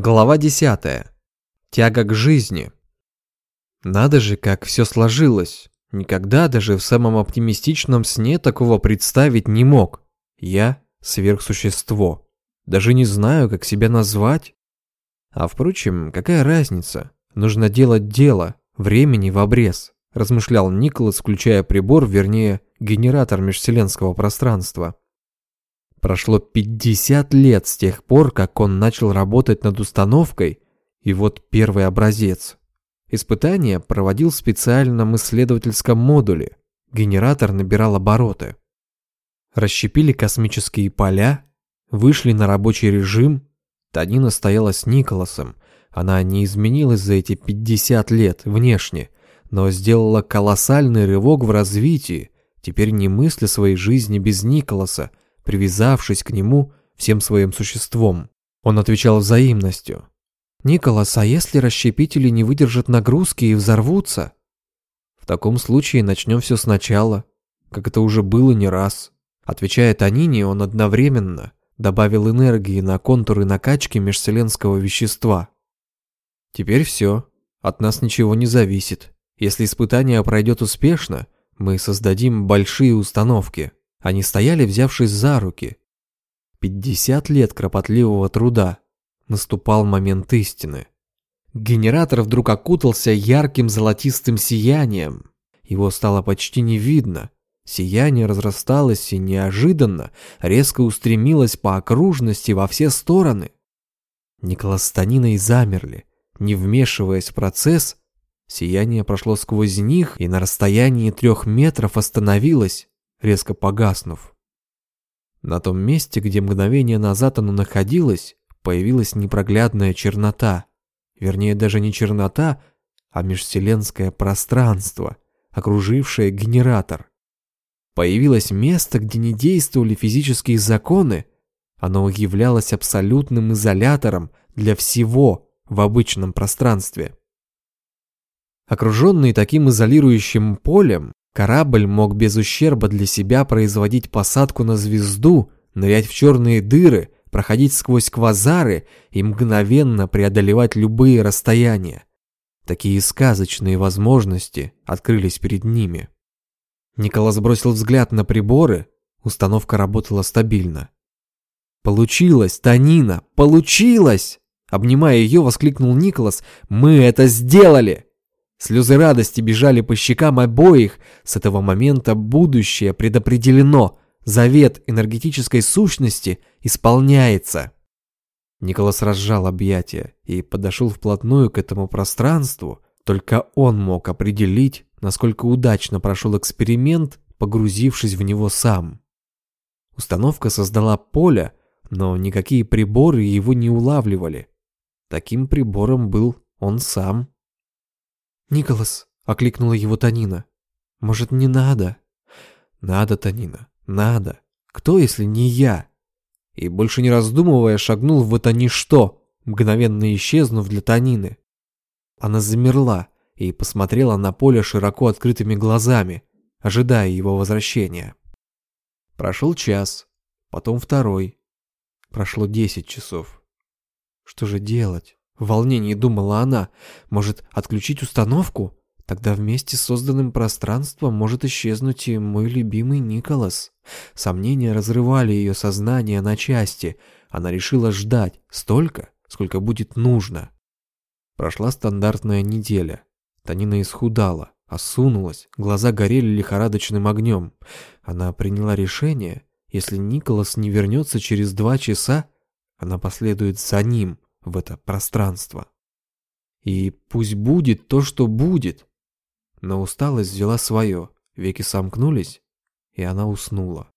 Глава 10. Тяга к жизни. Надо же, как все сложилось. Никогда даже в самом оптимистичном сне такого представить не мог. Я сверхсущество. Даже не знаю, как себя назвать. А впрочем, какая разница? Нужно делать дело, времени в обрез, размышлял Николас, включая прибор, вернее, генератор межвселенского пространства. Прошло 50 лет с тех пор, как он начал работать над установкой, и вот первый образец. Испытание проводил в специальном исследовательском модуле. Генератор набирал обороты. Расщепили космические поля, вышли на рабочий режим. Танина стояла с Николасом. Она не изменилась за эти 50 лет внешне, но сделала колоссальный рывок в развитии, теперь не мысля своей жизни без Николаса, привязавшись к нему всем своим существом. Он отвечал взаимностью. «Николас, а если расщепители не выдержат нагрузки и взорвутся?» «В таком случае начнем все сначала, как это уже было не раз». Отвечая Танине, он одновременно добавил энергии на контуры накачки межвселенского вещества. «Теперь все, от нас ничего не зависит. Если испытание пройдет успешно, мы создадим большие установки». Они стояли, взявшись за руки. Пятьдесят лет кропотливого труда. Наступал момент истины. Генератор вдруг окутался ярким золотистым сиянием. Его стало почти не видно. Сияние разрасталось и неожиданно резко устремилось по окружности во все стороны. Николас с Таниной замерли, не вмешиваясь в процесс. Сияние прошло сквозь них и на расстоянии трех метров остановилось, резко погаснув. На том месте, где мгновение назад оно находилось, появилась непроглядная чернота. Вернее, даже не чернота, а межвселенское пространство, окружившее генератор. Появилось место, где не действовали физические законы. Оно являлось абсолютным изолятором для всего в обычном пространстве. Окруженный таким изолирующим полем, Корабль мог без ущерба для себя производить посадку на звезду, нырять в черные дыры, проходить сквозь квазары и мгновенно преодолевать любые расстояния. Такие сказочные возможности открылись перед ними. Николас бросил взгляд на приборы, установка работала стабильно. «Получилось, Танина, получилось!» Обнимая ее, воскликнул Николас. «Мы это сделали!» Слезы радости бежали по щекам обоих. С этого момента будущее предопределено. Завет энергетической сущности исполняется. Николас разжал объятия и подошел вплотную к этому пространству. Только он мог определить, насколько удачно прошел эксперимент, погрузившись в него сам. Установка создала поле, но никакие приборы его не улавливали. Таким прибором был он сам. «Николас», — окликнула его Танина. «Может, не надо?» «Надо, Танина, надо. Кто, если не я?» И больше не раздумывая, шагнул в это ничто, мгновенно исчезнув для Танины. Она замерла и посмотрела на поле широко открытыми глазами, ожидая его возвращения. Прошел час, потом второй. Прошло десять часов. Что же делать? В волнении думала она. Может, отключить установку? Тогда вместе с созданным пространством может исчезнуть и мой любимый Николас. Сомнения разрывали ее сознание на части. Она решила ждать столько, сколько будет нужно. Прошла стандартная неделя. Танина исхудала, осунулась, глаза горели лихорадочным огнем. Она приняла решение, если Николас не вернется через два часа, она последует за ним, в это пространство. И пусть будет то, что будет. Но усталость взяла свое, веки сомкнулись, и она уснула.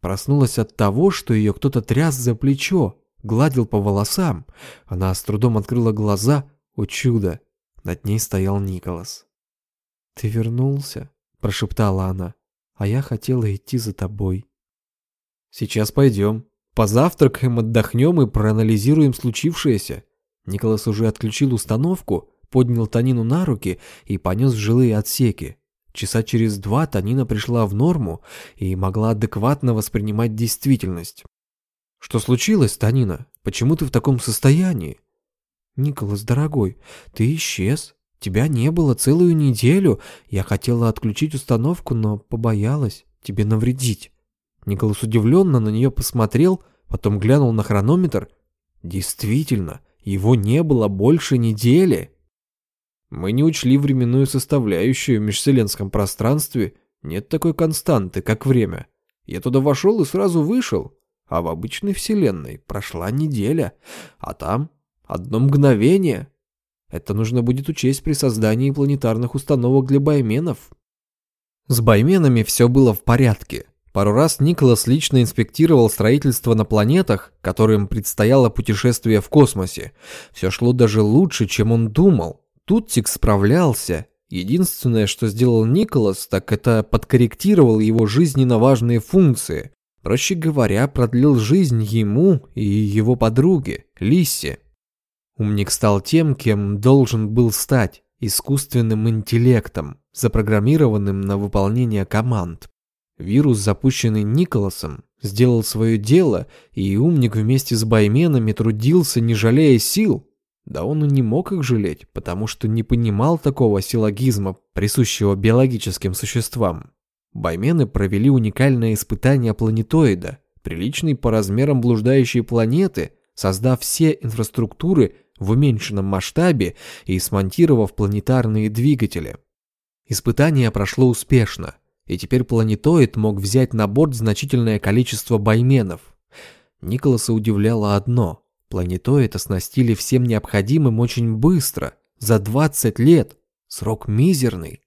Проснулась от того, что ее кто-то тряс за плечо, гладил по волосам. Она с трудом открыла глаза, о чудо, над ней стоял Николас. «Ты вернулся?» – прошептала она, – «а я хотела идти за тобой». «Сейчас пойдем», Позавтракаем, отдохнем и проанализируем случившееся. Николас уже отключил установку, поднял Танину на руки и понес в жилые отсеки. Часа через два Танина пришла в норму и могла адекватно воспринимать действительность. «Что случилось, Танина? Почему ты в таком состоянии?» «Николас, дорогой, ты исчез. Тебя не было целую неделю. Я хотела отключить установку, но побоялась тебе навредить». Николас удивленно на нее посмотрел, потом глянул на хронометр. «Действительно, его не было больше недели». Мы не учли временную составляющую в межвселенском пространстве. Нет такой константы, как время. Я туда вошел и сразу вышел. А в обычной вселенной прошла неделя. А там одно мгновение. Это нужно будет учесть при создании планетарных установок для байменов. С байменами все было в порядке. Пару раз Николас лично инспектировал строительство на планетах, которым предстояло путешествие в космосе. Все шло даже лучше, чем он думал. Тутсик справлялся. Единственное, что сделал Николас, так это подкорректировал его жизненно важные функции. Проще говоря, продлил жизнь ему и его подруге, Лиссе. Умник стал тем, кем должен был стать, искусственным интеллектом, запрограммированным на выполнение команд. Вирус, запущенный Николасом, сделал свое дело, и умник вместе с байменами трудился, не жалея сил, да он и не мог их жалеть, потому что не понимал такого силлогизма, присущего биологическим существам. Баймены провели уникальное испытание планетоида, приличной по размерам блуждающей планеты, создав все инфраструктуры в уменьшенном масштабе и смонтировав планетарные двигатели. Испытание прошло успешно, и теперь планетоид мог взять на борт значительное количество байменов. Николаса удивляло одно – Планетоид оснастили всем необходимым очень быстро, за 20 лет. Срок мизерный.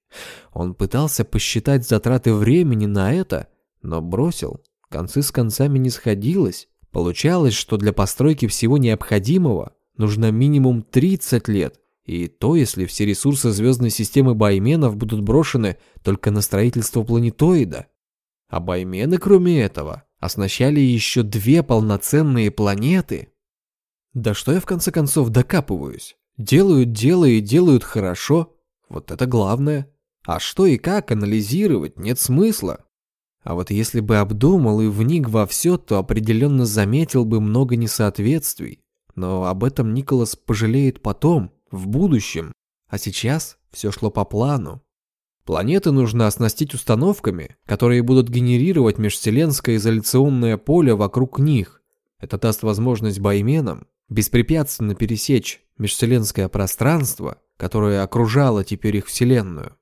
Он пытался посчитать затраты времени на это, но бросил. Концы с концами не сходилось. Получалось, что для постройки всего необходимого нужно минимум 30 лет. И то, если все ресурсы звездной системы байменов будут брошены только на строительство планетоида. А баймены, кроме этого, оснащали еще две полноценные планеты. Да что я в конце концов докапываюсь? Делают дело и делают хорошо. Вот это главное. А что и как анализировать нет смысла. А вот если бы обдумал и вник во все, то определенно заметил бы много несоответствий. Но об этом Николас пожалеет потом, в будущем. А сейчас все шло по плану. Планеты нужно оснастить установками, которые будут генерировать межвселенское изоляционное поле вокруг них. Это даст возможность байменам беспрепятственно пересечь межвселенское пространство, которое окружало теперь их вселенную.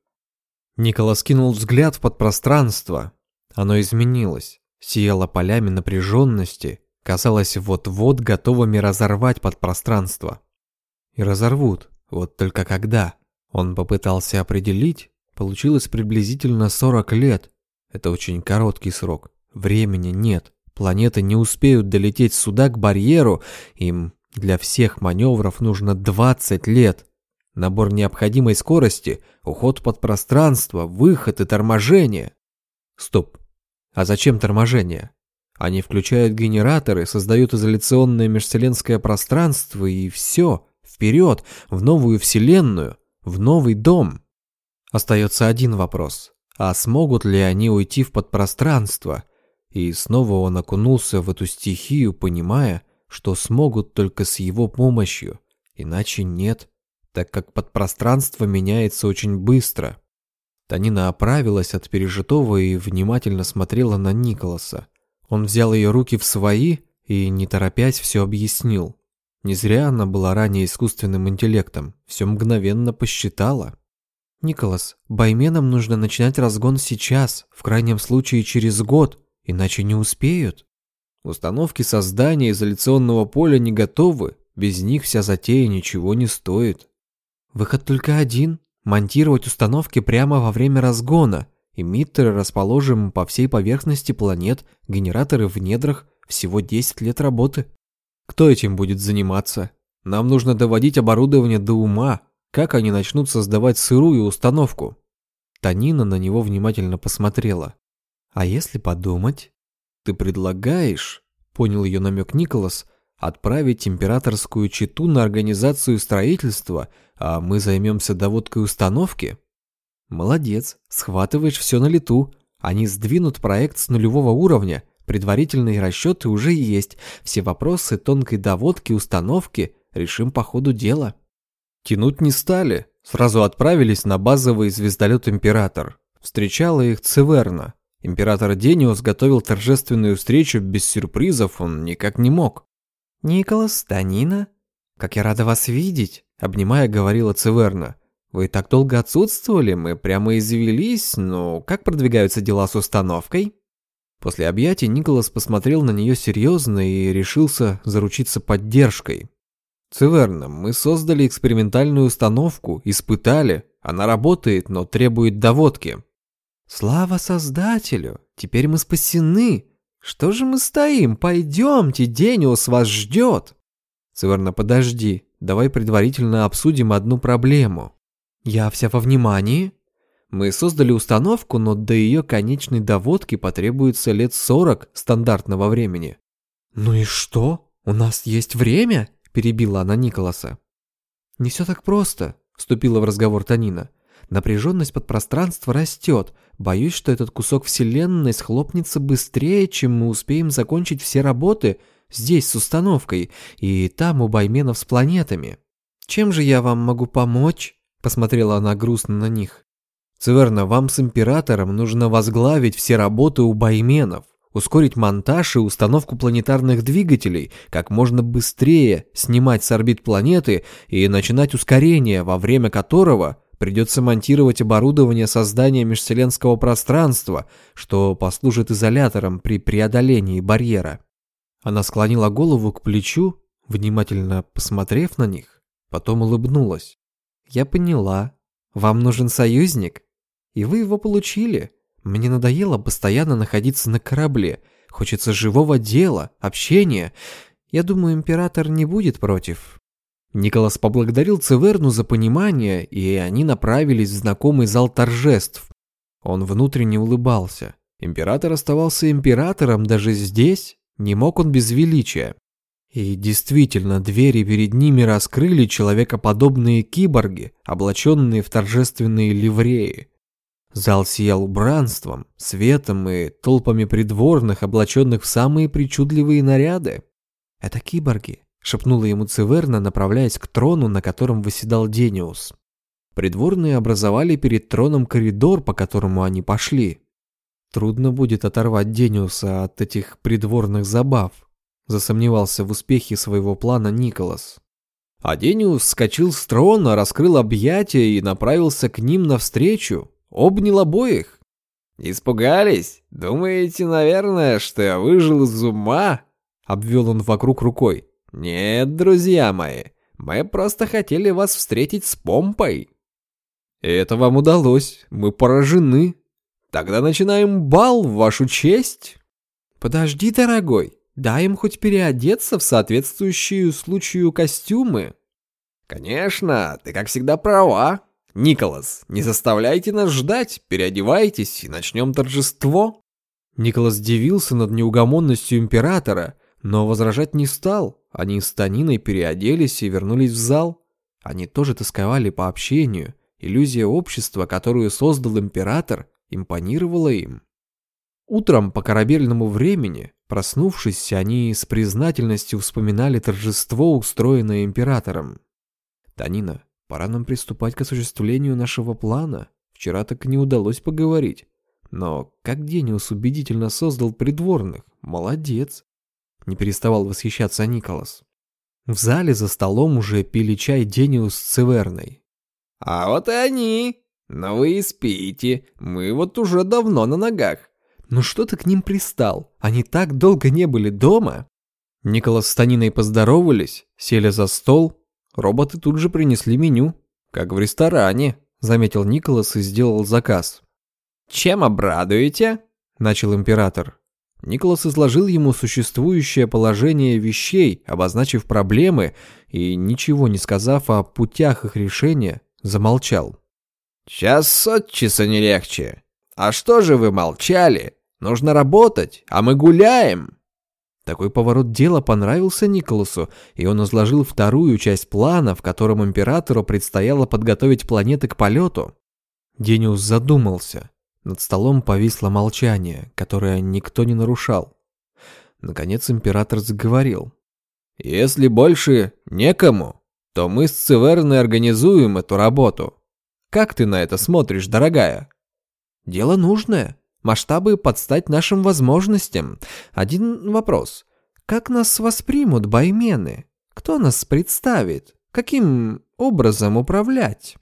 Николас кинул взгляд в подпространство. Оно изменилось, сияло полями напряженности, казалось вот-вот готовыми разорвать подпространство. И разорвут, вот только когда. Он попытался определить, получилось приблизительно 40 лет. Это очень короткий срок, времени нет. Планеты не успеют долететь сюда к барьеру, им для всех маневров нужно 20 лет. Набор необходимой скорости, уход под пространство, выход и торможение. Стоп. А зачем торможение? Они включают генераторы, создают изоляционное межвселенское пространство и все, вперед, в новую вселенную, в новый дом. Остается один вопрос. А смогут ли они уйти в подпространство? И снова он окунулся в эту стихию, понимая, что смогут только с его помощью, иначе нет, так как подпространство меняется очень быстро. Танина оправилась от пережитого и внимательно смотрела на Николаса. Он взял ее руки в свои и, не торопясь, все объяснил. Не зря она была ранее искусственным интеллектом, все мгновенно посчитала. «Николас, байменам нужно начинать разгон сейчас, в крайнем случае через год, иначе не успеют». Установки создания изоляционного поля не готовы, без них вся затея ничего не стоит. Выход только один – монтировать установки прямо во время разгона. Эмиттеры расположим по всей поверхности планет, генераторы в недрах, всего 10 лет работы. Кто этим будет заниматься? Нам нужно доводить оборудование до ума, как они начнут создавать сырую установку. Танина на него внимательно посмотрела. А если подумать? «Ты предлагаешь, — понял ее намек Николас, — отправить императорскую читу на организацию строительства, а мы займемся доводкой установки?» «Молодец, схватываешь все на лету. Они сдвинут проект с нулевого уровня, предварительные расчеты уже есть, все вопросы тонкой доводки установки решим по ходу дела». Тянуть не стали, сразу отправились на базовый звездолет «Император». Встречала их Циверна. Император Дениус готовил торжественную встречу без сюрпризов, он никак не мог. «Николас, Танина, как я рада вас видеть», — обнимая, говорила Циверна. «Вы так долго отсутствовали, мы прямо извелись, но как продвигаются дела с установкой?» После объятий Николас посмотрел на нее серьезно и решился заручиться поддержкой. «Циверна, мы создали экспериментальную установку, испытали. Она работает, но требует доводки». «Слава Создателю! Теперь мы спасены! Что же мы стоим? Пойдемте, Дениус вас ждет!» «Циверна, подожди, давай предварительно обсудим одну проблему». «Я вся во внимании?» Мы создали установку, но до ее конечной доводки потребуется лет 40 стандартного времени. «Ну и что? У нас есть время?» – перебила она Николаса. «Не все так просто», – вступила в разговор Танина. «Напряженность подпространства растет. Боюсь, что этот кусок Вселенной схлопнется быстрее, чем мы успеем закончить все работы здесь с установкой, и там у байменов с планетами. Чем же я вам могу помочь?» – посмотрела она грустно на них. Циверна, вам с Императором нужно возглавить все работы у байменов, ускорить монтаж и установку планетарных двигателей, как можно быстрее снимать с орбит планеты и начинать ускорение, во время которого придется монтировать оборудование создания межвселенского пространства, что послужит изолятором при преодолении барьера. Она склонила голову к плечу, внимательно посмотрев на них, потом улыбнулась. «Я поняла. Вам нужен союзник?» И вы его получили. Мне надоело постоянно находиться на корабле. Хочется живого дела, общения. Я думаю, император не будет против». Николас поблагодарил Цеверну за понимание, и они направились в знакомый зал торжеств. Он внутренне улыбался. Император оставался императором даже здесь, не мог он без величия. И действительно, двери перед ними раскрыли человекоподобные киборги, облаченные в торжественные ливреи. Зал сиял убранством, светом и толпами придворных, облаченных в самые причудливые наряды. «Это киборги», — шепнула ему Циверна, направляясь к трону, на котором восседал Дениус. Придворные образовали перед троном коридор, по которому они пошли. Трудно будет оторвать Дениуса от этих придворных забав, засомневался в успехе своего плана Николас. А Дениус вскочил с трона, раскрыл объятия и направился к ним навстречу, Обнял обоих. «Испугались? Думаете, наверное, что я выжил из ума?» Обвел он вокруг рукой. «Нет, друзья мои, мы просто хотели вас встретить с помпой». «Это вам удалось, мы поражены. Тогда начинаем бал в вашу честь». «Подожди, дорогой, дай им хоть переодеться в соответствующие случаю костюмы». «Конечно, ты как всегда права», «Николас, не заставляйте нас ждать, переодевайтесь и начнем торжество!» Николас дивился над неугомонностью императора, но возражать не стал. Они с Таниной переоделись и вернулись в зал. Они тоже тосковали по общению. Иллюзия общества, которую создал император, импонировала им. Утром по корабельному времени, проснувшись, они с признательностью вспоминали торжество, устроенное императором. «Танина, Пора нам приступать к осуществлению нашего плана. Вчера так не удалось поговорить. Но как Дениус убедительно создал придворных. Молодец. Не переставал восхищаться Николас. В зале за столом уже пили чай Дениус с Циверной. «А вот и они! Но вы и спите. Мы вот уже давно на ногах». «Ну что ты к ним пристал? Они так долго не были дома?» Николас с Таниной поздоровались, сели за стол, Роботы тут же принесли меню, как в ресторане, заметил Николас и сделал заказ. «Чем обрадуете?» – начал император. Николас изложил ему существующее положение вещей, обозначив проблемы и, ничего не сказав о путях их решения, замолчал. «Час от часа не легче. А что же вы молчали? Нужно работать, а мы гуляем!» Такой поворот дела понравился Николасу, и он изложил вторую часть плана, в котором императору предстояло подготовить планеты к полету. Дениус задумался. Над столом повисло молчание, которое никто не нарушал. Наконец император заговорил. Если больше некому, то мы с Циверной организуем эту работу. Как ты на это смотришь, дорогая? Дело нужное. Масштабы подстать нашим возможностям. Один вопрос. Как нас воспримут баймены? Кто нас представит? Каким образом управлять?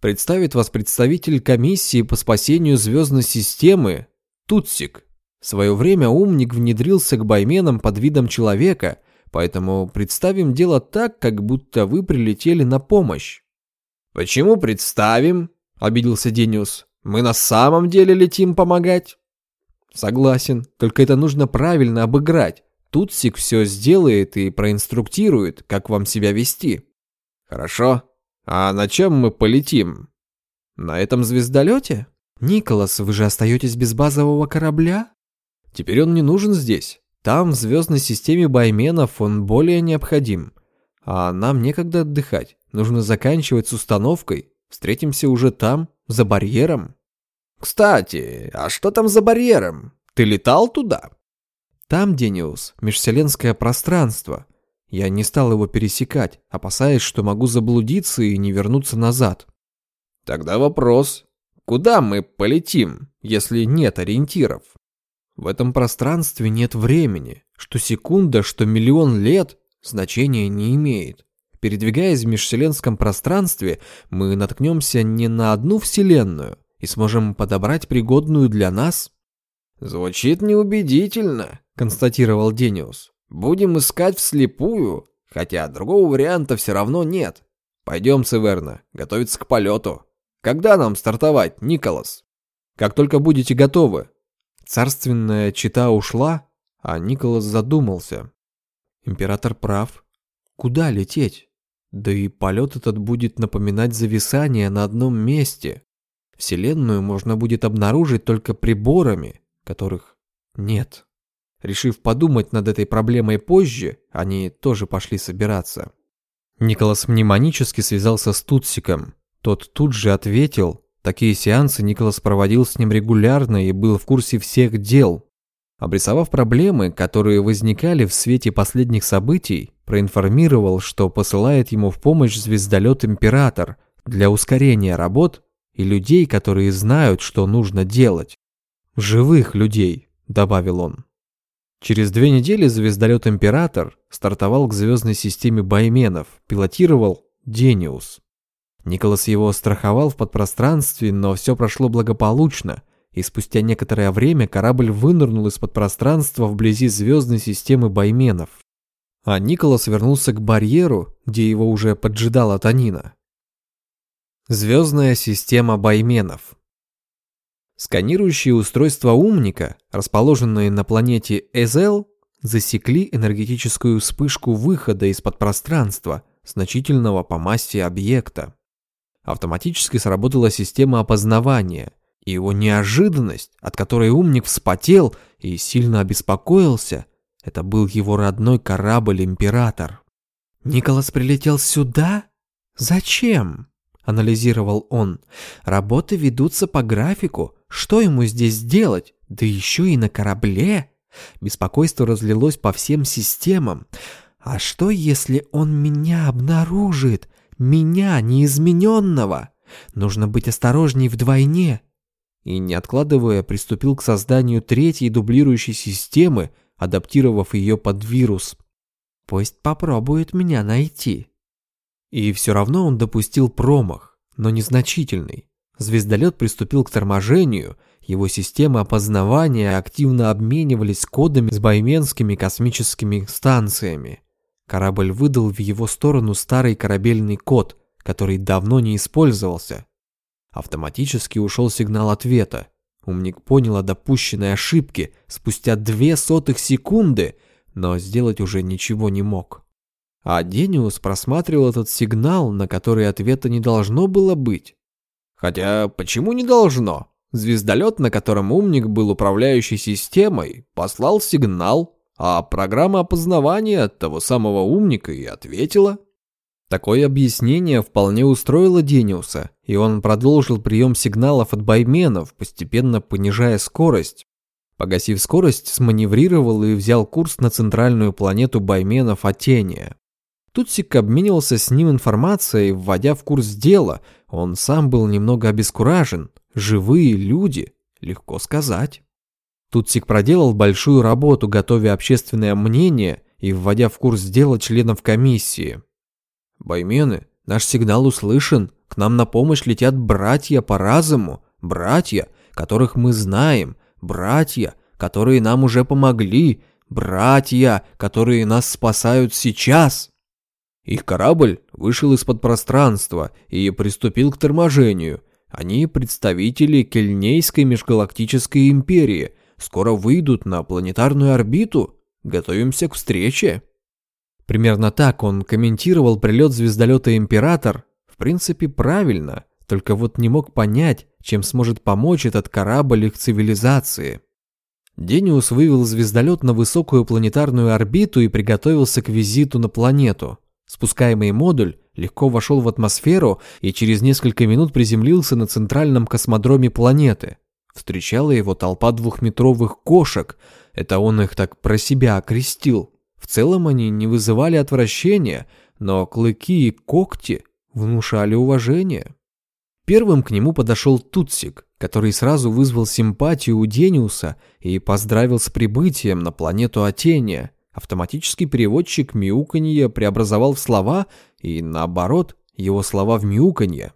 Представит вас представитель комиссии по спасению звездной системы Тутсик. В свое время умник внедрился к байменам под видом человека, поэтому представим дело так, как будто вы прилетели на помощь. «Почему представим?» – обиделся Дениус. «Мы на самом деле летим помогать?» «Согласен, только это нужно правильно обыграть. Тутсик все сделает и проинструктирует, как вам себя вести». «Хорошо. А на чем мы полетим?» «На этом звездолете? Николас, вы же остаетесь без базового корабля?» «Теперь он не нужен здесь. Там, в звездной системе байменов, он более необходим. А нам некогда отдыхать. Нужно заканчивать с установкой. Встретимся уже там, за барьером. Кстати, а что там за барьером? Ты летал туда? Там, Дениус, межвселенское пространство. Я не стал его пересекать, опасаясь, что могу заблудиться и не вернуться назад. Тогда вопрос. Куда мы полетим, если нет ориентиров? В этом пространстве нет времени. Что секунда, что миллион лет значения не имеет. Передвигаясь в межвселенском пространстве, мы наткнемся не на одну вселенную и сможем подобрать пригодную для нас. «Звучит неубедительно», — констатировал Дениус. «Будем искать вслепую, хотя другого варианта все равно нет. Пойдем, Северна, готовиться к полету. Когда нам стартовать, Николас?» «Как только будете готовы». Царственная чита ушла, а Николас задумался. Император прав. Куда лететь? Да и полет этот будет напоминать зависание на одном месте. Вселенную можно будет обнаружить только приборами, которых нет. Решив подумать над этой проблемой позже, они тоже пошли собираться. Николас мнемонически связался с Тутсиком. Тот тут же ответил. Такие сеансы Николас проводил с ним регулярно и был в курсе всех дел. Обрисовав проблемы, которые возникали в свете последних событий, проинформировал, что посылает ему в помощь звездолет «Император» для ускорения работ и людей, которые знают, что нужно делать. «Живых людей», — добавил он. Через две недели звездолет «Император» стартовал к звездной системе Байменов, пилотировал Дениус. Николас его страховал в подпространстве, но все прошло благополучно — и спустя некоторое время корабль вынырнул из-под пространства вблизи звездной системы Байменов. А Николас вернулся к барьеру, где его уже поджидала Танина. Звездная система Байменов Сканирующие устройства умника, расположенные на планете Эзел, засекли энергетическую вспышку выхода из-под пространства, значительного по массе объекта. Автоматически сработала система опознавания – и его неожиданность, от которой умник вспотел и сильно обеспокоился, это был его родной корабль «Император». «Николас прилетел сюда? Зачем?» — анализировал он. «Работы ведутся по графику. Что ему здесь делать? Да еще и на корабле?» Беспокойство разлилось по всем системам. «А что, если он меня обнаружит? Меня, неизмененного?» Нужно быть осторожней вдвойне и, не откладывая, приступил к созданию третьей дублирующей системы, адаптировав ее под вирус. Пусть попробует меня найти. И все равно он допустил промах, но незначительный. Звездолет приступил к торможению, его системы опознавания активно обменивались кодами с байменскими космическими станциями. Корабль выдал в его сторону старый корабельный код, который давно не использовался, Автоматически ушел сигнал ответа. Умник понял о допущенной ошибке спустя две сотых секунды, но сделать уже ничего не мог. А Дениус просматривал этот сигнал, на который ответа не должно было быть. Хотя почему не должно? Звездолет, на котором умник был управляющей системой, послал сигнал, а программа опознавания того самого умника и ответила. Такое объяснение вполне устроило Дениуса, и он продолжил прием сигналов от байменов, постепенно понижая скорость. Погасив скорость, сманеврировал и взял курс на центральную планету Байменов Атения. Тутсик обменивался с ним информацией, вводя в курс дела. Он сам был немного обескуражен. Живые люди, легко сказать. Тутсик проделал большую работу, готовя общественное мнение и вводя в курс дела членов комиссии. «Баймены, наш сигнал услышан. К нам на помощь летят братья по разуму, братья, которых мы знаем, братья, которые нам уже помогли, братья, которые нас спасают сейчас». Их корабль вышел из-под пространства и приступил к торможению. Они представители Кельнейской межгалактической империи, скоро выйдут на планетарную орбиту. Готовимся к встрече. Примерно так он комментировал прилет звездолета «Император». В принципе, правильно, только вот не мог понять, чем сможет помочь этот корабль их цивилизации. Дениус вывел звездолет на высокую планетарную орбиту и приготовился к визиту на планету. Спускаемый модуль легко вошел в атмосферу и через несколько минут приземлился на центральном космодроме планеты. Встречала его толпа двухметровых кошек, это он их так про себя окрестил. В целом они не вызывали отвращения, но клыки и когти внушали уважение. Первым к нему подошел Тутсик, который сразу вызвал симпатию у Дениуса и поздравил с прибытием на планету Атения. Автоматический переводчик мяуканье преобразовал в слова и, наоборот, его слова в мяуканье.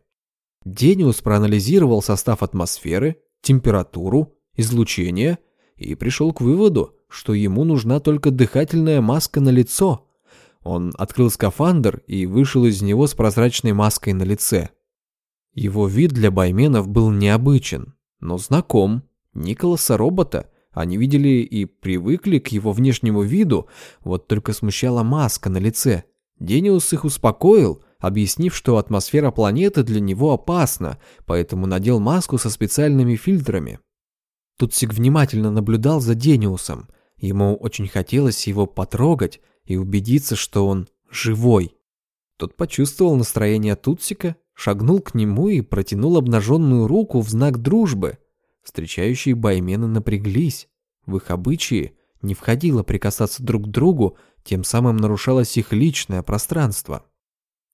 Дениус проанализировал состав атмосферы, температуру, излучение и пришел к выводу, что ему нужна только дыхательная маска на лицо. Он открыл скафандр и вышел из него с прозрачной маской на лице. Его вид для байменов был необычен, но знаком. Николаса робота они видели и привыкли к его внешнему виду, вот только смущала маска на лице. Дениус их успокоил, объяснив, что атмосфера планеты для него опасна, поэтому надел маску со специальными фильтрами. Тутсик внимательно наблюдал за Дениусом. Ему очень хотелось его потрогать и убедиться, что он живой. Тот почувствовал настроение Тутсика, шагнул к нему и протянул обнаженную руку в знак дружбы. Встречающие баймены напряглись. В их обычаи не входило прикасаться друг к другу, тем самым нарушалось их личное пространство.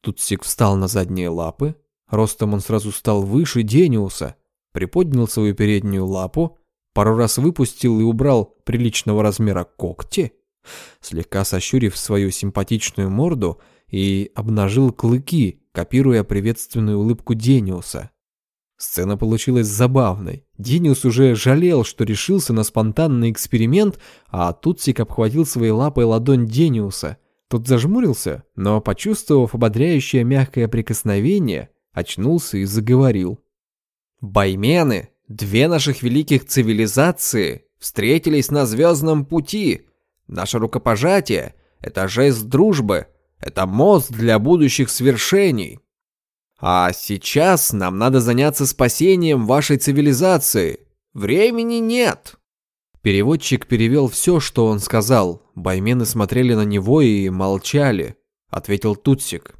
Тутсик встал на задние лапы, ростом он сразу стал выше Дениуса, приподнял свою переднюю лапу, пару раз выпустил и убрал приличного размера когти, слегка сощурив свою симпатичную морду и обнажил клыки, копируя приветственную улыбку Дениуса. Сцена получилась забавной. Дениус уже жалел, что решился на спонтанный эксперимент, а Тутсик обхватил своей лапой ладонь Дениуса – тот зажмурился, но, почувствовав ободряющее мягкое прикосновение, очнулся и заговорил. «Баймены, две наших великих цивилизации, встретились на звездном пути. Наше рукопожатие — это жест дружбы, это мост для будущих свершений. А сейчас нам надо заняться спасением вашей цивилизации. Времени нет!» Переводчик перевел все, что он сказал. Баймены смотрели на него и молчали. Ответил Тутсик.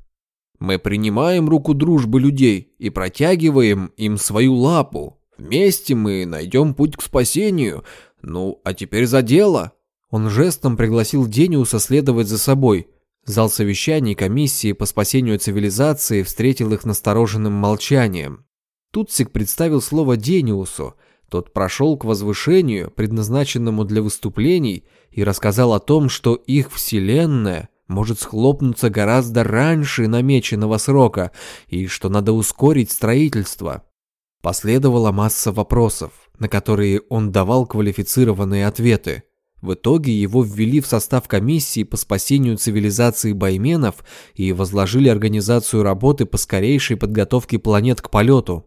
«Мы принимаем руку дружбы людей и протягиваем им свою лапу. Вместе мы найдем путь к спасению. Ну, а теперь за дело!» Он жестом пригласил Дениуса следовать за собой. Зал совещаний комиссии по спасению цивилизации встретил их настороженным молчанием. Тутсик представил слово Дениусу – тот прошел к возвышению, предназначенному для выступлений, и рассказал о том, что их вселенная может схлопнуться гораздо раньше намеченного срока, и что надо ускорить строительство. Последовала масса вопросов, на которые он давал квалифицированные ответы. В итоге его ввели в состав комиссии по спасению цивилизации байменов и возложили организацию работы по скорейшей подготовке планет к полету.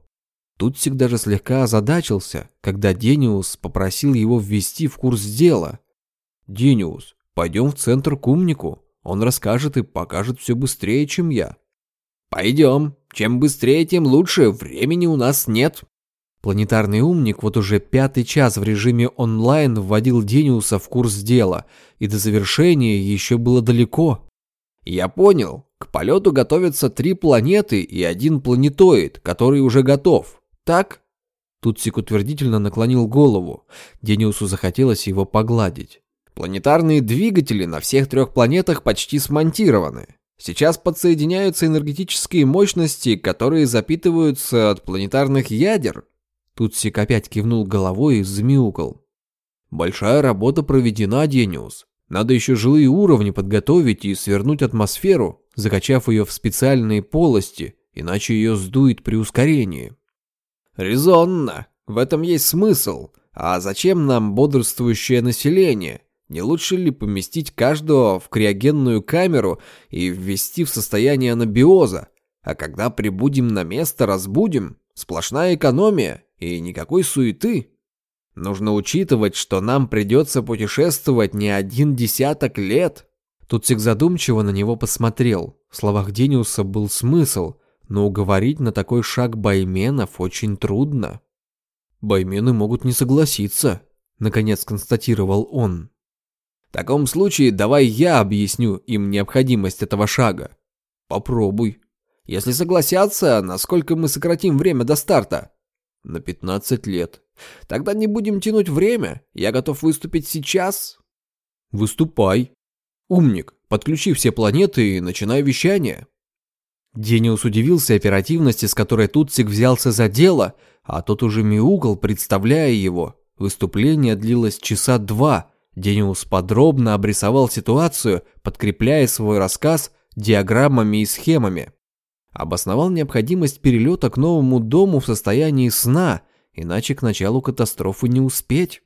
Тутсик даже слегка озадачился, когда Дениус попросил его ввести в курс дела. «Дениус, пойдем в центр к умнику. Он расскажет и покажет все быстрее, чем я». «Пойдем. Чем быстрее, тем лучше. Времени у нас нет». Планетарный умник вот уже пятый час в режиме онлайн вводил Дениуса в курс дела, и до завершения еще было далеко. «Я понял. К полету готовятся три планеты и один планетоид, который уже готов так?» Тутсик утвердительно наклонил голову. Дениусу захотелось его погладить. Планетарные двигатели на всех трех планетах почти смонтированы. Сейчас подсоединяются энергетические мощности, которые запитываются от планетарных ядер. Тутсик опять кивнул головой и замяукал. Большая работа проведена, Дениус. Надо еще жилые уровни подготовить и свернуть атмосферу, закачав ее в специальные полости, иначе ее сдует при ускорении. Резонно. В этом есть смысл. А зачем нам бодрствующее население? Не лучше ли поместить каждого в криогенную камеру и ввести в состояние анабиоза? А когда прибудем на место, разбудим. Сплошная экономия и никакой суеты. Нужно учитывать, что нам придется путешествовать не один десяток лет. Тутсик задумчиво на него посмотрел. В словах Дениуса был смысл, но уговорить на такой шаг байменов очень трудно. «Баймены могут не согласиться», — наконец констатировал он. «В таком случае давай я объясню им необходимость этого шага». «Попробуй. Если согласятся, насколько мы сократим время до старта?» «На 15 лет». «Тогда не будем тянуть время. Я готов выступить сейчас». «Выступай. Умник, подключи все планеты и начинай вещание». Дениус удивился оперативности, с которой Тутсик взялся за дело, а тот уже мяукал, представляя его. Выступление длилось часа два. Дениус подробно обрисовал ситуацию, подкрепляя свой рассказ диаграммами и схемами. Обосновал необходимость перелета к новому дому в состоянии сна, иначе к началу катастрофы не успеть.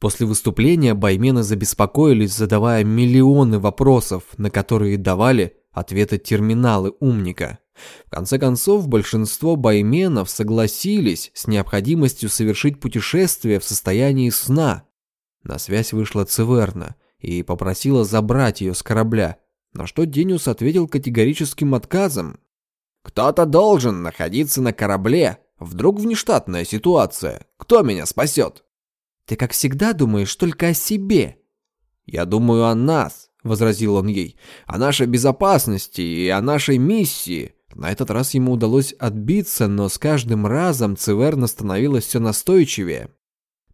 После выступления баймены забеспокоились, задавая миллионы вопросов, на которые давали ответы терминалы умника. В конце концов, большинство байменов согласились с необходимостью совершить путешествие в состоянии сна. На связь вышла Циверна и попросила забрать ее с корабля, на что Дениус ответил категорическим отказом. «Кто-то должен находиться на корабле. Вдруг внештатная ситуация. Кто меня спасет?» «Ты, как всегда, думаешь только о себе». «Я думаю о нас возразил он ей, о нашей безопасности и о нашей миссии. На этот раз ему удалось отбиться, но с каждым разом Циверна становилась все настойчивее.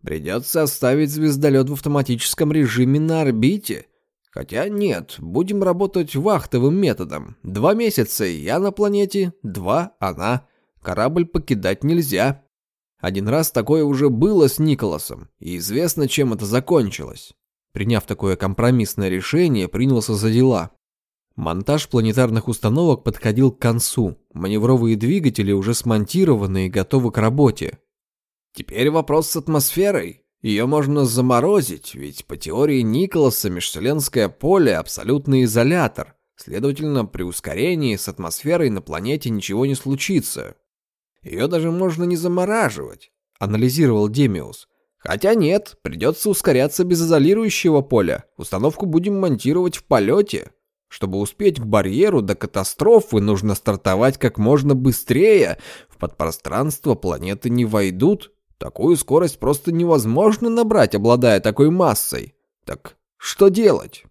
Придется оставить звездолет в автоматическом режиме на орбите. Хотя нет, будем работать вахтовым методом. Два месяца я на планете, два она. Корабль покидать нельзя. Один раз такое уже было с Николасом, и известно, чем это закончилось. Приняв такое компромиссное решение, принялся за дела. Монтаж планетарных установок подходил к концу. Маневровые двигатели уже смонтированы и готовы к работе. Теперь вопрос с атмосферой. Ее можно заморозить, ведь по теории Николаса межвселенское поле – абсолютный изолятор. Следовательно, при ускорении с атмосферой на планете ничего не случится. Ее даже можно не замораживать, анализировал Демиус. Хотя нет, придется ускоряться без изолирующего поля. Установку будем монтировать в полете. Чтобы успеть к барьеру до катастрофы, нужно стартовать как можно быстрее. В подпространство планеты не войдут. Такую скорость просто невозможно набрать, обладая такой массой. Так что делать?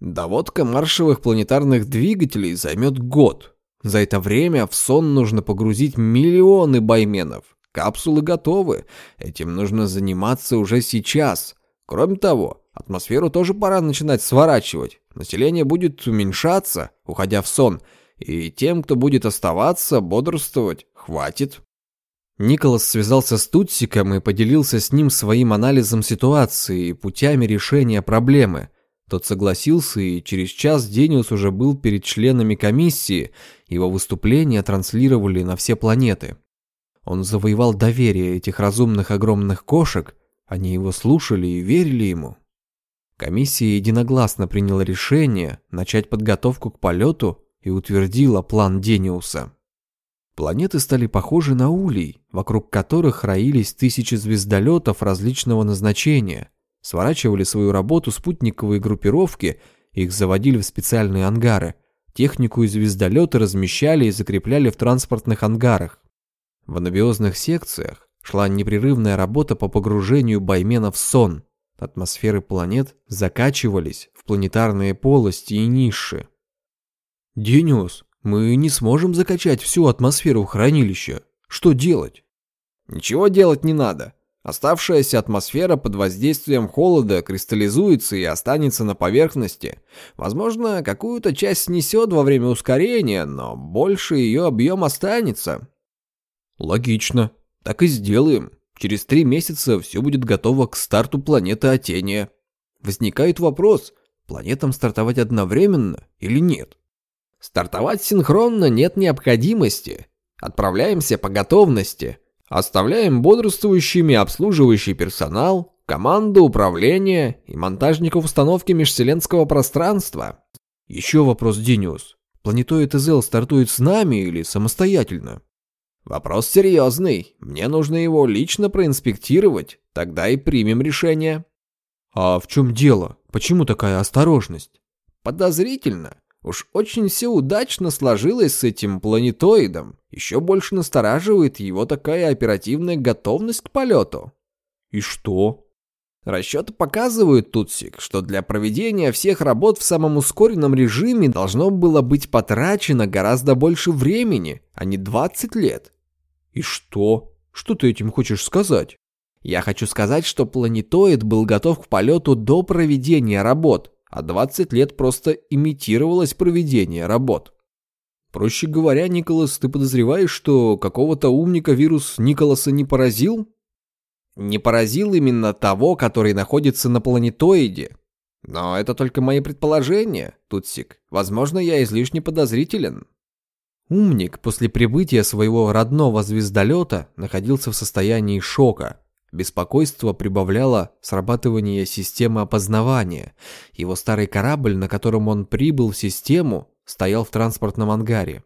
Доводка маршевых планетарных двигателей займет год. За это время в сон нужно погрузить миллионы байменов. Капсулы готовы. Этим нужно заниматься уже сейчас. Кроме того, атмосферу тоже пора начинать сворачивать. Население будет уменьшаться, уходя в сон. И тем, кто будет оставаться, бодрствовать, хватит. Николас связался с Тутсиком и поделился с ним своим анализом ситуации и путями решения проблемы. Тот согласился, и через час Дениус уже был перед членами комиссии, его выступления транслировали на все планеты. Он завоевал доверие этих разумных огромных кошек, они его слушали и верили ему. Комиссия единогласно приняла решение начать подготовку к полету и утвердила план Дениуса. Планеты стали похожи на улей, вокруг которых роились тысячи звездолетов различного назначения, сворачивали свою работу спутниковые группировки, их заводили в специальные ангары, технику и звездолеты размещали и закрепляли в транспортных ангарах. В анабиозных секциях шла непрерывная работа по погружению байменов в сон. Атмосферы планет закачивались в планетарные полости и ниши. «Дениус, мы не сможем закачать всю атмосферу в хранилище. Что делать?» Ничего делать не надо. Оставшаяся атмосфера под воздействием холода кристаллизуется и останется на поверхности. Возможно, какую-то часть снесет во время ускорения, но больше ее объем останется. Логично. Так и сделаем. Через три месяца все будет готово к старту планеты Атения. Возникает вопрос, планетам стартовать одновременно или нет? Стартовать синхронно нет необходимости. Отправляемся по готовности. Оставляем бодрствующими обслуживающий персонал, команду управления и монтажников установки межвселенского пространства. Еще вопрос, Дениус. Планетоид ИЗЛ стартует с нами или самостоятельно? Вопрос серьезный. Мне нужно его лично проинспектировать. Тогда и примем решение. А в чем дело? Почему такая осторожность? Подозрительно. Уж очень все удачно сложилось с этим планетоидом. Еще больше настораживает его такая оперативная готовность к полету. И что? Расчеты показывают, Тутсик, что для проведения всех работ в самом ускоренном режиме должно было быть потрачено гораздо больше времени, а не 20 лет. И что? Что ты этим хочешь сказать? Я хочу сказать, что планетоид был готов к полету до проведения работ, а 20 лет просто имитировалось проведение работ. Проще говоря, Николас, ты подозреваешь, что какого-то умника вирус Николаса не поразил? Не поразил именно того, который находится на планетоиде. Но это только мои предположения, Тутсик. Возможно, я излишне подозрителен. Умник после прибытия своего родного звездолета находился в состоянии шока. Беспокойство прибавляло срабатывание системы опознавания. Его старый корабль, на котором он прибыл в систему, стоял в транспортном ангаре.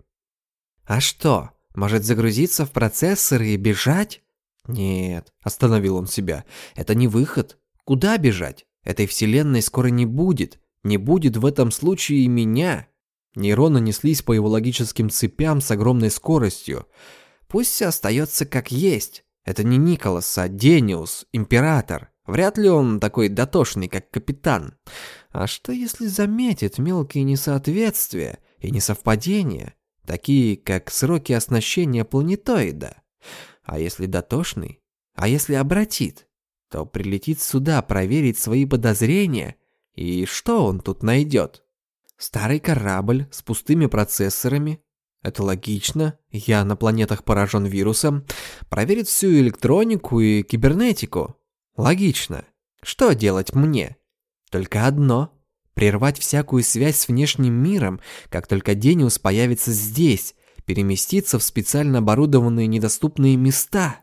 «А что, может загрузиться в процессор и бежать?» «Нет», — остановил он себя, — «это не выход. Куда бежать? Этой вселенной скоро не будет. Не будет в этом случае и меня». Нейроны неслись по его логическим цепям с огромной скоростью. «Пусть все остается как есть. Это не Николас, а Дениус, император. Вряд ли он такой дотошный, как капитан. А что если заметит мелкие несоответствия и несовпадения, такие как сроки оснащения планетоида? А если дотошный? А если обратит? То прилетит сюда проверить свои подозрения, и что он тут найдет? Старый корабль с пустыми процессорами, это логично, я на планетах поражен вирусом. Проверить всю электронику и кибернетику. Логично. Что делать мне? Только одно. Прервать всякую связь с внешним миром, как только Дениус появится здесь, переместиться в специально оборудованные недоступные места.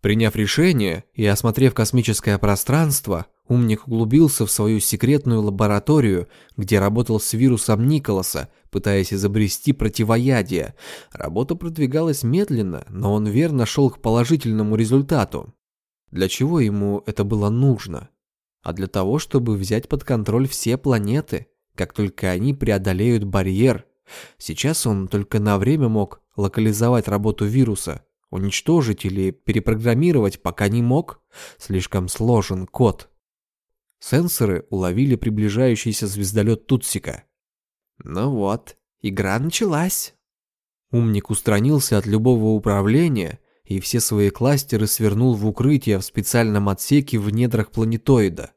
Приняв решение и осмотрев космическое пространство, умник углубился в свою секретную лабораторию, где работал с вирусом Николаса, пытаясь изобрести противоядие. Работа продвигалась медленно, но он верно шел к положительному результату. Для чего ему это было нужно? А для того, чтобы взять под контроль все планеты, как только они преодолеют барьер. Сейчас он только на время мог локализовать работу вируса, уничтожить или перепрограммировать пока не мог. Слишком сложен код. Сенсоры уловили приближающийся звездолет Тутсика. Ну вот, игра началась. Умник устранился от любого управления и все свои кластеры свернул в укрытие в специальном отсеке в недрах планетоида,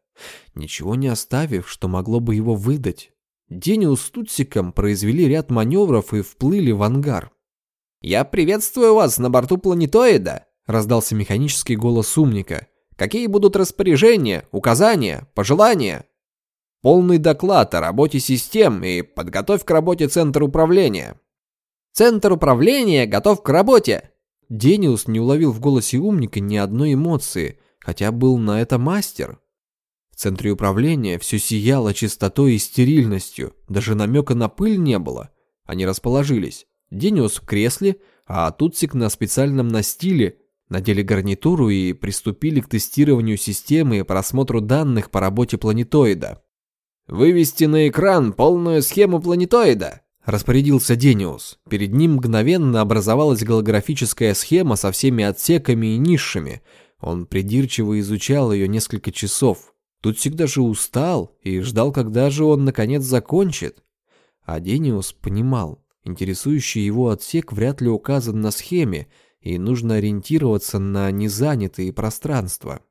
ничего не оставив, что могло бы его выдать. Дениус с Тутсиком произвели ряд маневров и вплыли в ангар. «Я приветствую вас на борту планетоида!» — раздался механический голос умника. «Какие будут распоряжения, указания, пожелания?» Полный доклад о работе систем и подготовь к работе Центр управления. Центр управления готов к работе. Дениус не уловил в голосе умника ни одной эмоции, хотя был на это мастер. В центре управления все сияло чистотой и стерильностью, даже намека на пыль не было. Они расположились. Дениус в кресле, а Тутсик на специальном настиле, надели гарнитуру и приступили к тестированию системы и просмотру данных по работе планетоида. «Вывести на экран полную схему планетоида», — распорядился Дениус. Перед ним мгновенно образовалась голографическая схема со всеми отсеками и нишами. Он придирчиво изучал ее несколько часов. Тут всегда же устал и ждал, когда же он наконец закончит. А Дениус понимал, интересующий его отсек вряд ли указан на схеме, и нужно ориентироваться на незанятые пространства.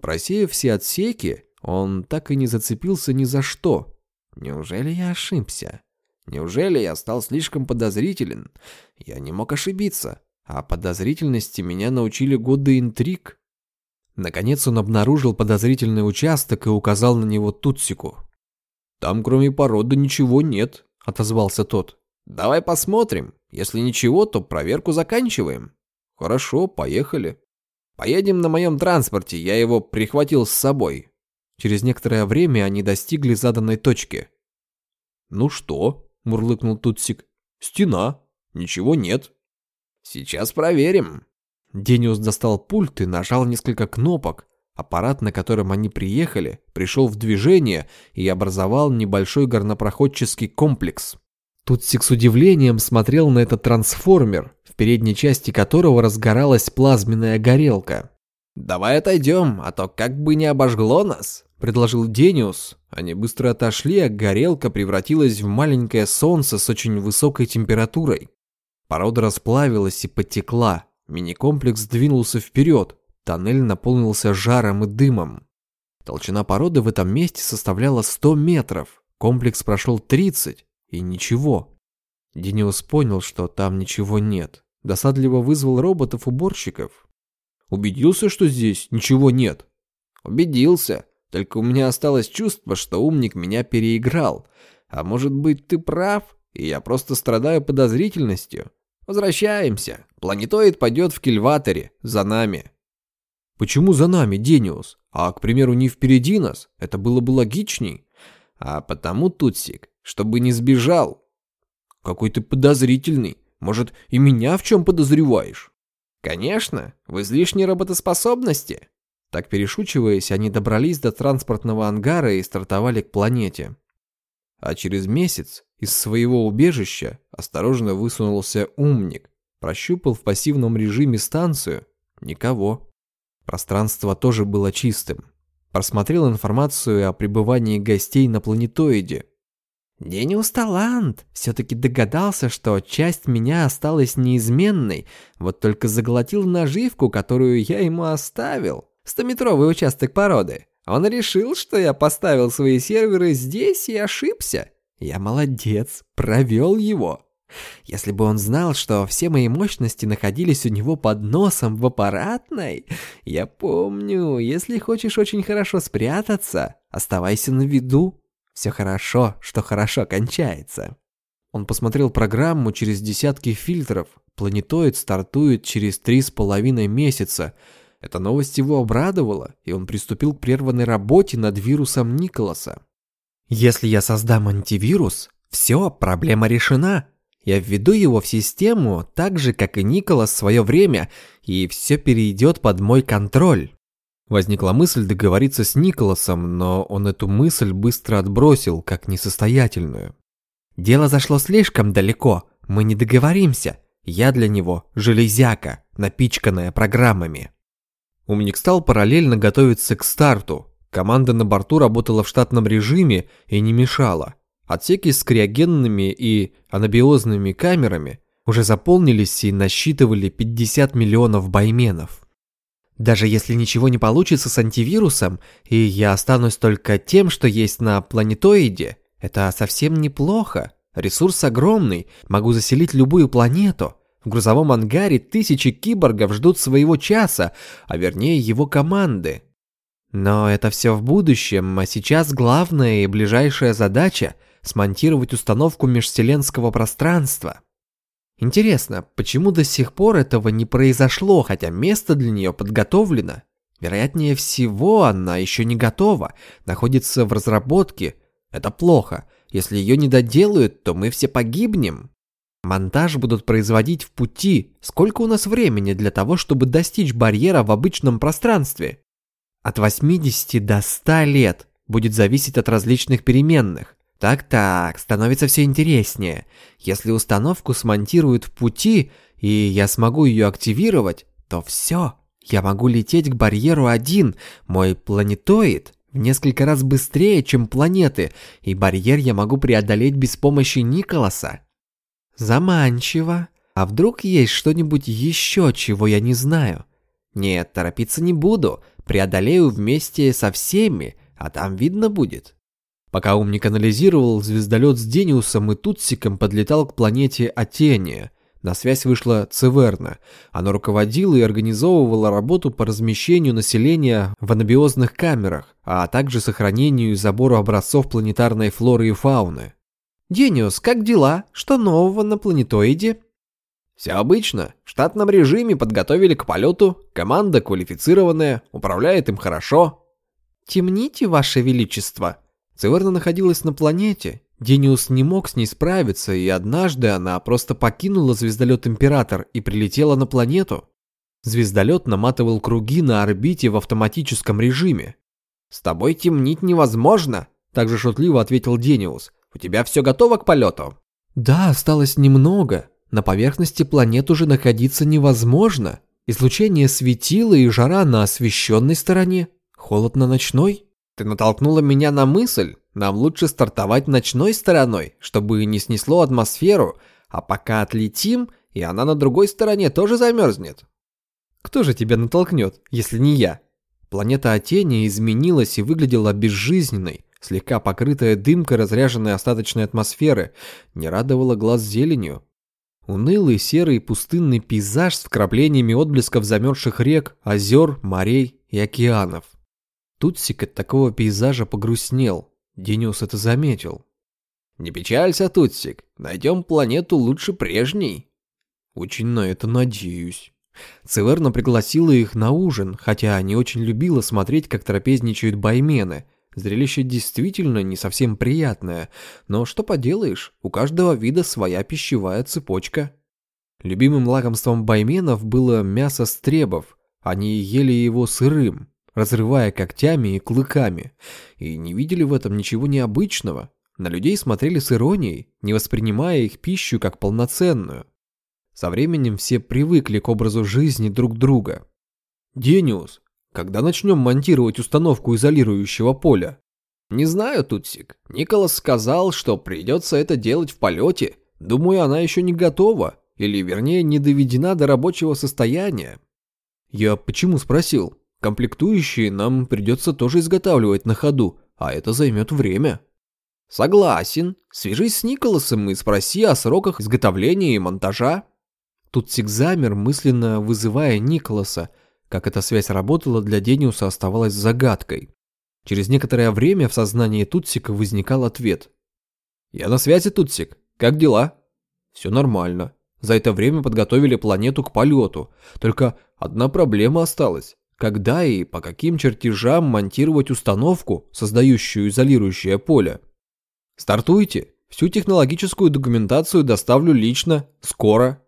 Просеяв все отсеки, он так и не зацепился ни за что. Неужели я ошибся? Неужели я стал слишком подозрителен? Я не мог ошибиться, а подозрительности меня научили годы интриг. Наконец он обнаружил подозрительный участок и указал на него Тутсику. «Там кроме породы ничего нет», — отозвался тот. «Давай посмотрим. Если ничего, то проверку заканчиваем». «Хорошо, поехали». «Поедем на моем транспорте, я его прихватил с собой». Через некоторое время они достигли заданной точки. «Ну что?» – мурлыкнул Тутсик. «Стена. Ничего нет». «Сейчас проверим». Дениус достал пульт и нажал несколько кнопок. Аппарат, на котором они приехали, пришел в движение и образовал небольшой горнопроходческий комплекс. Тутсик с удивлением смотрел на этот трансформер, в передней части которого разгоралась плазменная горелка. «Давай отойдем, а то как бы не обожгло нас», — предложил Дениус. Они быстро отошли, а горелка превратилась в маленькое солнце с очень высокой температурой. Порода расплавилась и потекла. Мини-комплекс двинулся вперед. Тоннель наполнился жаром и дымом. Толщина породы в этом месте составляла 100 метров. Комплекс прошел 30, и ничего. Дениус понял, что там ничего нет. Досадливо вызвал роботов-уборщиков. Убедился, что здесь ничего нет? Убедился. Только у меня осталось чувство, что умник меня переиграл. А может быть, ты прав, и я просто страдаю подозрительностью. Возвращаемся. Планетоид пойдет в кильваторе, за нами. Почему за нами, Дениус? А, к примеру, не впереди нас? Это было бы логичней. А потому, Тутсик, чтобы не сбежал. Какой ты подозрительный. Может, и меня в чем подозреваешь? Конечно, в излишней работоспособности. Так перешучиваясь, они добрались до транспортного ангара и стартовали к планете. А через месяц из своего убежища осторожно высунулся умник, прощупал в пассивном режиме станцию. Никого. Пространство тоже было чистым. Просмотрел информацию о пребывании гостей на планетоиде. Дениус Талант все-таки догадался, что часть меня осталась неизменной, вот только заглотил наживку, которую я ему оставил. Стометровый участок породы. Он решил, что я поставил свои серверы здесь и ошибся. Я молодец, провел его. Если бы он знал, что все мои мощности находились у него под носом в аппаратной... Я помню, если хочешь очень хорошо спрятаться, оставайся на виду. Все хорошо, что хорошо кончается. Он посмотрел программу через десятки фильтров. Планетоид стартует через три с половиной месяца. Эта новость его обрадовала, и он приступил к прерванной работе над вирусом Николаса. «Если я создам антивирус, все, проблема решена. Я введу его в систему так же, как и Николас в свое время, и все перейдет под мой контроль». Возникла мысль договориться с Николасом, но он эту мысль быстро отбросил, как несостоятельную. «Дело зашло слишком далеко, мы не договоримся. Я для него железяка, напичканная программами». Умник стал параллельно готовиться к старту. Команда на борту работала в штатном режиме и не мешала. Отсеки с криогенными и анабиозными камерами уже заполнились и насчитывали 50 миллионов байменов. Даже если ничего не получится с антивирусом, и я останусь только тем, что есть на планетоиде, это совсем неплохо. Ресурс огромный, могу заселить любую планету. В грузовом ангаре тысячи киборгов ждут своего часа, а вернее его команды. Но это все в будущем, а сейчас главная и ближайшая задача – смонтировать установку межвселенского пространства. Интересно, почему до сих пор этого не произошло, хотя место для нее подготовлено? Вероятнее всего, она еще не готова, находится в разработке. Это плохо. Если ее не доделают, то мы все погибнем. Монтаж будут производить в пути. Сколько у нас времени для того, чтобы достичь барьера в обычном пространстве? От 80 до 100 лет. Будет зависеть от различных переменных. Так-так, становится все интереснее. Если установку смонтируют в пути, и я смогу ее активировать, то все. Я могу лететь к барьеру один, мой планетоид, в несколько раз быстрее, чем планеты, и барьер я могу преодолеть без помощи Николаса. Заманчиво. А вдруг есть что-нибудь еще, чего я не знаю? Нет, торопиться не буду. Преодолею вместе со всеми, а там видно будет. Пока умник анализировал, звездолет с Дениусом и Тутсиком подлетал к планете Атения. На связь вышла Цеверна. Она руководила и организовывала работу по размещению населения в анабиозных камерах, а также сохранению и забору образцов планетарной флоры и фауны. «Дениус, как дела? Что нового на планетоиде?» «Все обычно. В штатном режиме подготовили к полету. Команда квалифицированная, управляет им хорошо». «Темните, Ваше Величество», Цеверна находилась на планете. Дениус не мог с ней справиться, и однажды она просто покинула звездолет Император и прилетела на планету. Звездолет наматывал круги на орбите в автоматическом режиме. «С тобой темнить невозможно», — также шутливо ответил Дениус. «У тебя все готово к полету?» «Да, осталось немного. На поверхности планет уже находиться невозможно. Излучение светила и жара на освещенной стороне, холод на ночной». Ты натолкнула меня на мысль, нам лучше стартовать ночной стороной, чтобы не снесло атмосферу, а пока отлетим, и она на другой стороне тоже замерзнет. Кто же тебя натолкнет, если не я? Планета Атения изменилась и выглядела безжизненной, слегка покрытая дымкой разряженной остаточной атмосферы, не радовала глаз зеленью. Унылый серый пустынный пейзаж с вкраплениями отблесков замерзших рек, озер, морей и океанов. Тутсик от такого пейзажа погрустнел. Дениус это заметил. «Не печалься, Тутсик, найдем планету лучше прежней». «Очень на это надеюсь». Цеверна пригласила их на ужин, хотя не очень любила смотреть, как трапезничают баймены. Зрелище действительно не совсем приятное, но что поделаешь, у каждого вида своя пищевая цепочка. Любимым лакомством байменов было мясо стребов, они ели его сырым разрывая когтями и клыками, и не видели в этом ничего необычного. На людей смотрели с иронией, не воспринимая их пищу как полноценную. Со временем все привыкли к образу жизни друг друга. «Дениус, когда начнем монтировать установку изолирующего поля?» «Не знаю, Тутсик. Николас сказал, что придется это делать в полете. Думаю, она еще не готова, или вернее не доведена до рабочего состояния». «Я почему спросил?» Комплектующие нам придется тоже изготавливать на ходу, а это займет время. Согласен. Свяжись с Николасом и спроси о сроках изготовления и монтажа. Тут замер, мысленно вызывая Николаса. Как эта связь работала, для Дениуса оставалась загадкой. Через некоторое время в сознании Тутсика возникал ответ. «Я на связи, Тутсик. Как дела?» «Все нормально. За это время подготовили планету к полету. Только одна проблема осталась когда и по каким чертежам монтировать установку, создающую изолирующее поле. Стартуйте. Всю технологическую документацию доставлю лично, скоро.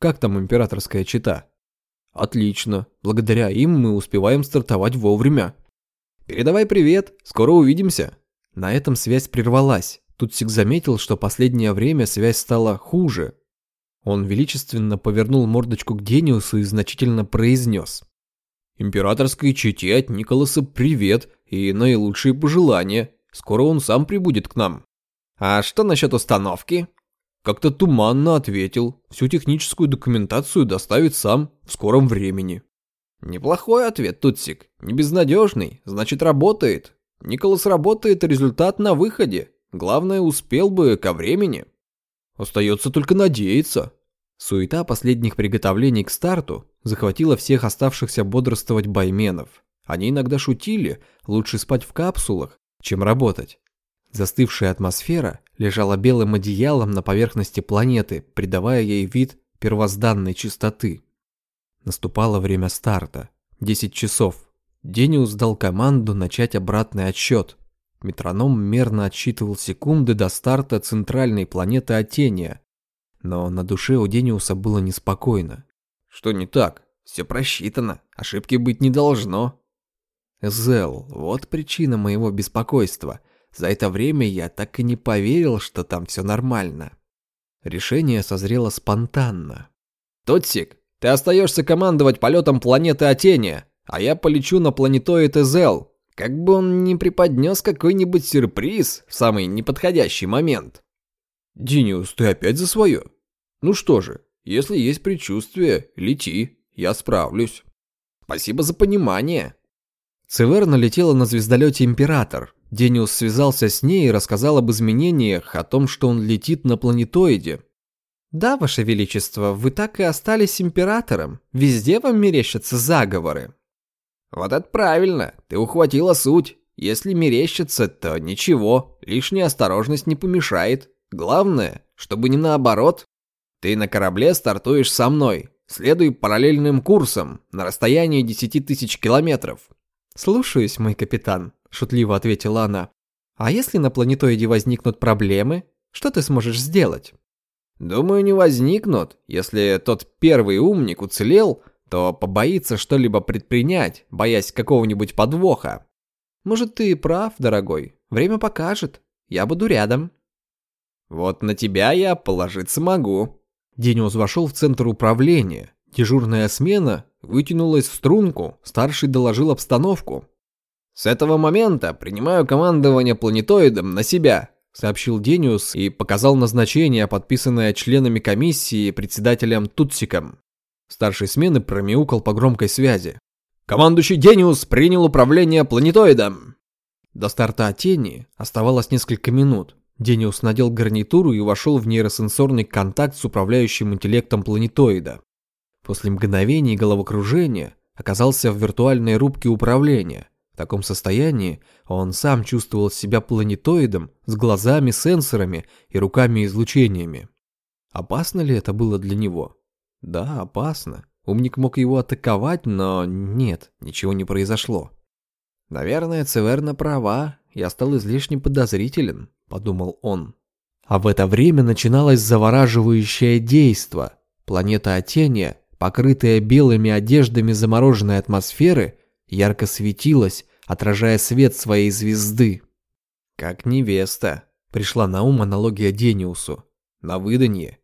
Как там императорская чита? Отлично. Благодаря им мы успеваем стартовать вовремя. Передавай привет, скоро увидимся. На этом связь прервалась. Тутсик заметил, что последнее время связь стала хуже. Он величественно повернул мордочку к Дениусу и значительно произнес. Императорской чете от Николаса привет и наилучшие пожелания. Скоро он сам прибудет к нам. А что насчет установки? Как-то туманно ответил. Всю техническую документацию доставит сам в скором времени. Неплохой ответ, Тутсик. Не безнадежный, значит работает. Николас работает, результат на выходе. Главное, успел бы ко времени. Остается только надеяться. Суета последних приготовлений к старту захватила всех оставшихся бодрствовать байменов. Они иногда шутили, лучше спать в капсулах, чем работать. Застывшая атмосфера лежала белым одеялом на поверхности планеты, придавая ей вид первозданной чистоты. Наступало время старта. Десять часов. Дениус дал команду начать обратный отсчет. Метроном мерно отсчитывал секунды до старта центральной планеты Атения, но на душе у Дениуса было неспокойно. Что не так? Все просчитано, ошибки быть не должно. Зел, вот причина моего беспокойства. За это время я так и не поверил, что там все нормально. Решение созрело спонтанно. Тотсик, ты остаешься командовать полетом планеты Атения, а я полечу на планетоид Эзел. Как бы он ни преподнес какой-нибудь сюрприз в самый неподходящий момент. Диниус, ты опять за свое? Ну что же, Если есть предчувствие, лети, я справлюсь. Спасибо за понимание. Цеверна летела на звездолете «Император». Дениус связался с ней и рассказал об изменениях, о том, что он летит на планетоиде. «Да, Ваше Величество, вы так и остались императором. Везде вам мерещатся заговоры». «Вот это правильно, ты ухватила суть. Если мерещится, то ничего, лишняя осторожность не помешает. Главное, чтобы не наоборот. Ты на корабле стартуешь со мной. Следуй параллельным курсом на расстоянии 10 тысяч километров. «Слушаюсь, мой капитан», — шутливо ответила она. «А если на планетоиде возникнут проблемы, что ты сможешь сделать?» «Думаю, не возникнут. Если тот первый умник уцелел, то побоится что-либо предпринять, боясь какого-нибудь подвоха». «Может, ты прав, дорогой. Время покажет. Я буду рядом». «Вот на тебя я положиться могу». Дениус вошел в центр управления. Дежурная смена вытянулась в струнку, старший доложил обстановку. «С этого момента принимаю командование планетоидом на себя», сообщил Дениус и показал назначение, подписанное членами комиссии и председателем Тутсиком. Старший смены промяукал по громкой связи. «Командующий Дениус принял управление планетоидом!» До старта тени оставалось несколько минут. Дениус надел гарнитуру и вошел в нейросенсорный контакт с управляющим интеллектом планетоида. После мгновений головокружения оказался в виртуальной рубке управления. В таком состоянии он сам чувствовал себя планетоидом с глазами, сенсорами и руками-излучениями. Опасно ли это было для него? Да, опасно. Умник мог его атаковать, но нет, ничего не произошло. Наверное, Цеверна права, я стал излишне подозрителен, подумал он. А в это время начиналось завораживающее действо. Планета Атения покрытая белыми одеждами замороженной атмосферы, ярко светилась, отражая свет своей звезды. Как невеста, пришла на ум аналогия Дениусу. На выданье.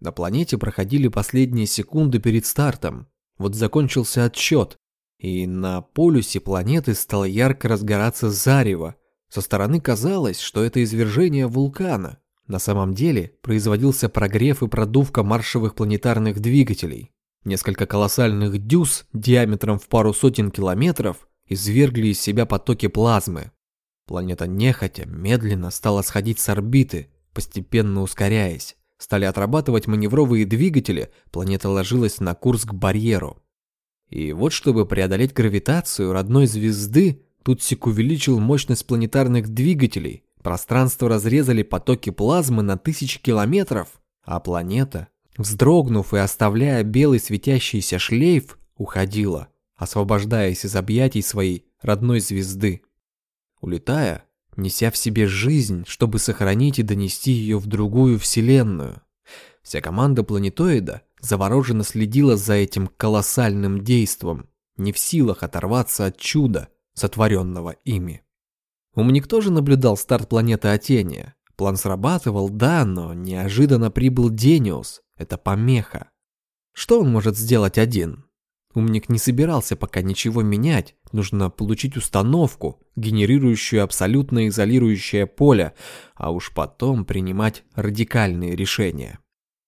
На планете проходили последние секунды перед стартом. Вот закончился отсчет, и на полюсе планеты стало ярко разгораться зарево. Со стороны казалось, что это извержение вулкана. На самом деле производился прогрев и продувка маршевых планетарных двигателей. Несколько колоссальных дюз диаметром в пару сотен километров извергли из себя потоки плазмы. Планета нехотя медленно стала сходить с орбиты, постепенно ускоряясь. Стали отрабатывать маневровые двигатели, планета ложилась на курс к барьеру. И вот чтобы преодолеть гравитацию родной звезды, Тутсик увеличил мощность планетарных двигателей, пространство разрезали потоки плазмы на тысячи километров, а планета Вздрогнув и оставляя белый светящийся шлейф, уходила, освобождаясь из объятий своей родной звезды. Улетая, неся в себе жизнь, чтобы сохранить и донести ее в другую вселенную. Вся команда планетоида завороженно следила за этим колоссальным действом, не в силах оторваться от чуда, сотворенного ими. Умник тоже наблюдал старт планеты Атения. План срабатывал, да, но неожиданно прибыл Дениус, это помеха. Что он может сделать один? Умник не собирался пока ничего менять, нужно получить установку, генерирующую абсолютно изолирующее поле, а уж потом принимать радикальные решения.